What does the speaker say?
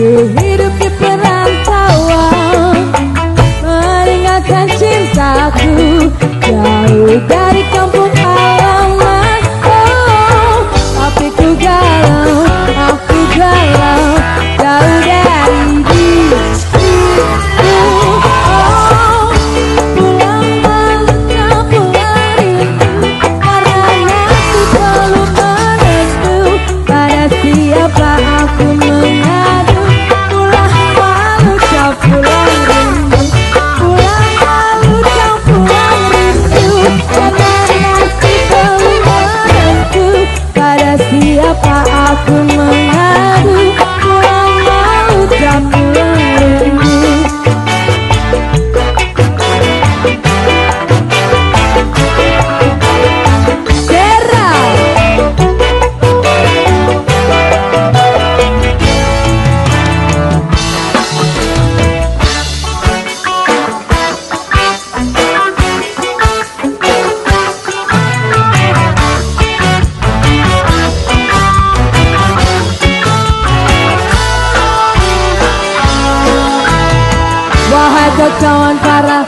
hidup di Kawan para